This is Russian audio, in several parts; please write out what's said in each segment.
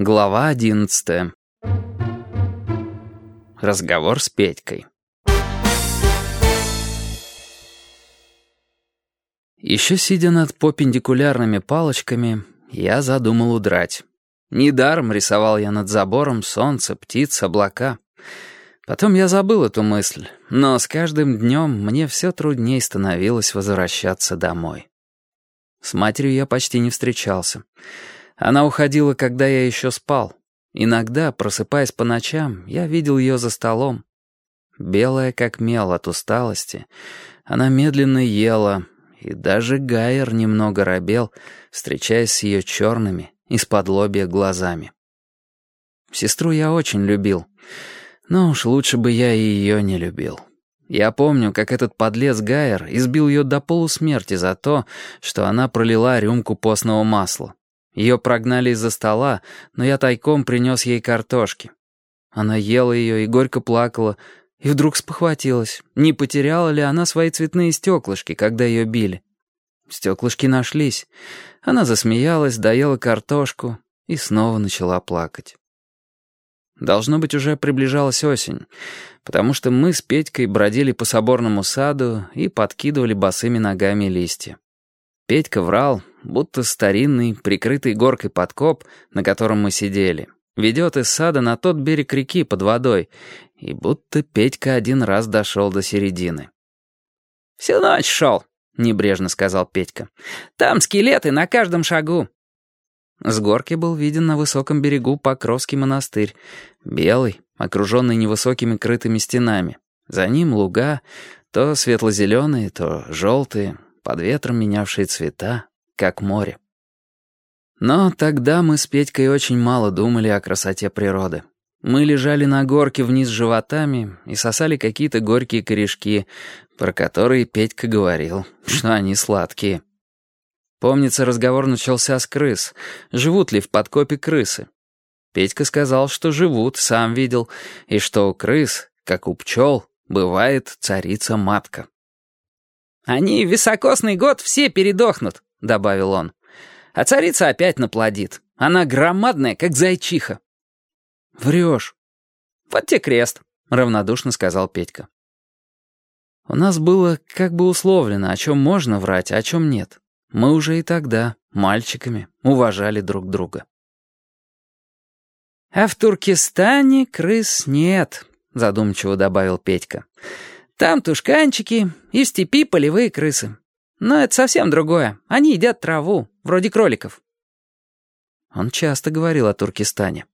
Глава одиннадцатая. Разговор с Петькой. Еще сидя над попендикулярными палочками, я задумал удрать. Недаром рисовал я над забором солнце, птиц, облака. Потом я забыл эту мысль, но с каждым днем мне все труднее становилось возвращаться домой. С матерью я почти не встречался. Она уходила, когда я еще спал. Иногда, просыпаясь по ночам, я видел ее за столом. Белая, как мел от усталости, она медленно ела, и даже Гайер немного робел, встречаясь с ее черными, из-под лобья глазами. Сестру я очень любил, но уж лучше бы я и ее не любил. Я помню, как этот подлец Гайер избил ее до полусмерти за то, что она пролила рюмку постного масла. Ее прогнали из-за стола, но я тайком принес ей картошки. Она ела ее и горько плакала, и вдруг спохватилась, не потеряла ли она свои цветные стеклышки, когда ее били. Стеклышки нашлись. Она засмеялась, доела картошку и снова начала плакать. Должно быть, уже приближалась осень, потому что мы с Петькой бродили по соборному саду и подкидывали босыми ногами листья. Петька врал, будто старинный, прикрытый горкой подкоп, на котором мы сидели, ведет из сада на тот берег реки под водой, и будто Петька один раз дошел до середины. «Всю ночь шел», — небрежно сказал Петька. «Там скелеты на каждом шагу». С горки был виден на высоком берегу Покровский монастырь, белый, окруженный невысокими крытыми стенами. За ним луга, то светло-зеленые, то желтые, под ветром менявшие цвета, как море. Но тогда мы с Петькой очень мало думали о красоте природы. Мы лежали на горке вниз животами и сосали какие-то горькие корешки, про которые Петька говорил, что они сладкие. Помнится, разговор начался с крыс. Живут ли в подкопе крысы? Петька сказал, что живут, сам видел, и что у крыс, как у пчел, бывает царица-матка. «Они в високосный год все передохнут», — добавил он. «А царица опять наплодит. Она громадная, как зайчиха». «Врешь». «Вот те крест», — равнодушно сказал Петька. У нас было как бы условлено, о чем можно врать, а о чем нет. Мы уже и тогда, мальчиками, уважали друг друга. «А в Туркестане крыс нет», — задумчиво добавил Петька. Там тушканчики и степи полевые крысы. Но это совсем другое. Они едят траву, вроде кроликов». Он часто говорил о Туркестане.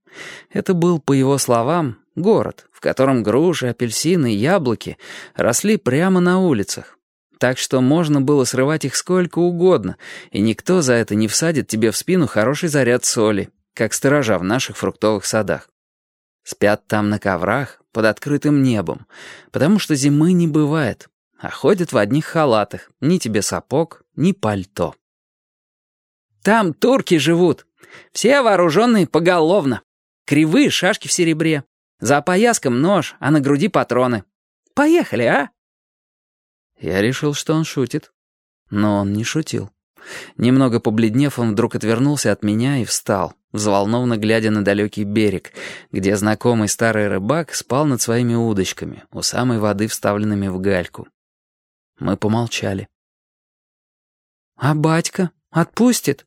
Это был, по его словам, город, в котором груши, апельсины и яблоки росли прямо на улицах. Так что можно было срывать их сколько угодно, и никто за это не всадит тебе в спину хороший заряд соли, как сторожа в наших фруктовых садах. Спят там на коврах, под открытым небом, потому что зимы не бывает, а ходят в одних халатах, ни тебе сапог, ни пальто. Там турки живут, все вооруженные поголовно. Кривые шашки в серебре, за пояском нож, а на груди патроны. Поехали, а? Я решил, что он шутит. Но он не шутил. Немного побледнев, он вдруг отвернулся от меня и встал взволнованно глядя на далекий берег, где знакомый старый рыбак спал над своими удочками, у самой воды вставленными в гальку. Мы помолчали. «А батька отпустит?»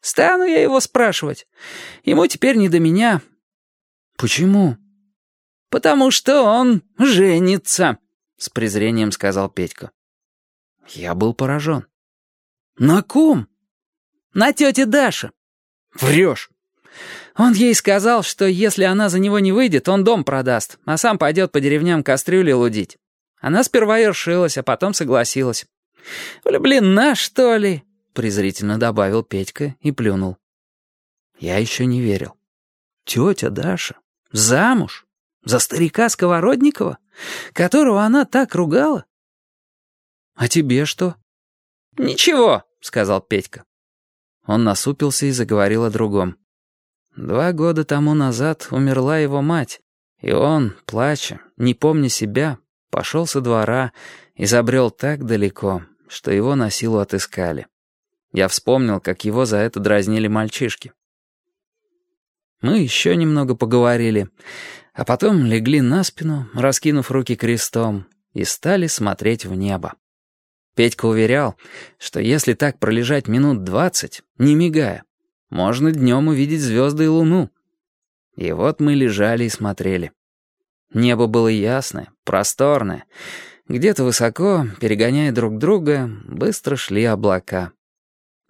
«Стану я его спрашивать. Ему теперь не до меня». «Почему?» «Потому что он женится», — с презрением сказал Петька. Я был поражен. «На ком?» «На тете Даше». «Врешь!» Он ей сказал, что если она за него не выйдет, он дом продаст, а сам пойдет по деревням кастрюли лудить. Она сперва ершилась, а потом согласилась. «Влюблена, что ли?» — презрительно добавил Петька и плюнул. Я еще не верил. Тетя Даша? Замуж? За старика Сковородникова? Которого она так ругала? «А тебе что?» «Ничего», — сказал Петька. Он насупился и заговорил о другом. Два года тому назад умерла его мать, и он, плача, не помня себя, пошел со двора и забрел так далеко, что его на силу отыскали. Я вспомнил, как его за это дразнили мальчишки. Мы еще немного поговорили, а потом легли на спину, раскинув руки крестом, и стали смотреть в небо. Петька уверял, что если так пролежать минут двадцать, не мигая, можно днем увидеть звезды и луну. И вот мы лежали и смотрели. Небо было ясное, просторное. Где-то высоко, перегоняя друг друга, быстро шли облака.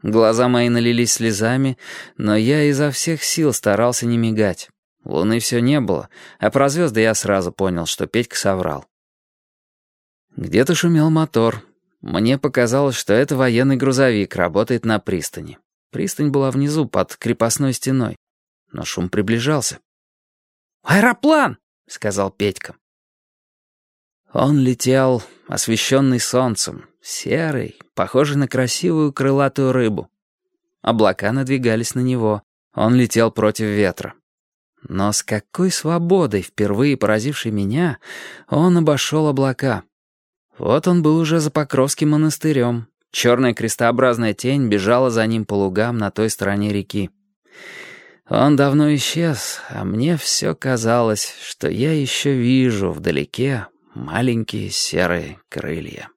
Глаза мои налились слезами, но я изо всех сил старался не мигать. Луны все не было, а про звезды я сразу понял, что Петька соврал. Где-то шумел мотор. Мне показалось, что это военный грузовик, работает на пристани. Пристань была внизу, под крепостной стеной. Но шум приближался. «Аэроплан!» — сказал Петька. Он летел, освещенный солнцем, серый, похожий на красивую крылатую рыбу. Облака надвигались на него, он летел против ветра. Но с какой свободой, впервые поразившей меня, он обошел облака. Вот он был уже за Покровским монастырем. Черная крестообразная тень бежала за ним по лугам на той стороне реки. Он давно исчез, а мне все казалось, что я еще вижу вдалеке маленькие серые крылья.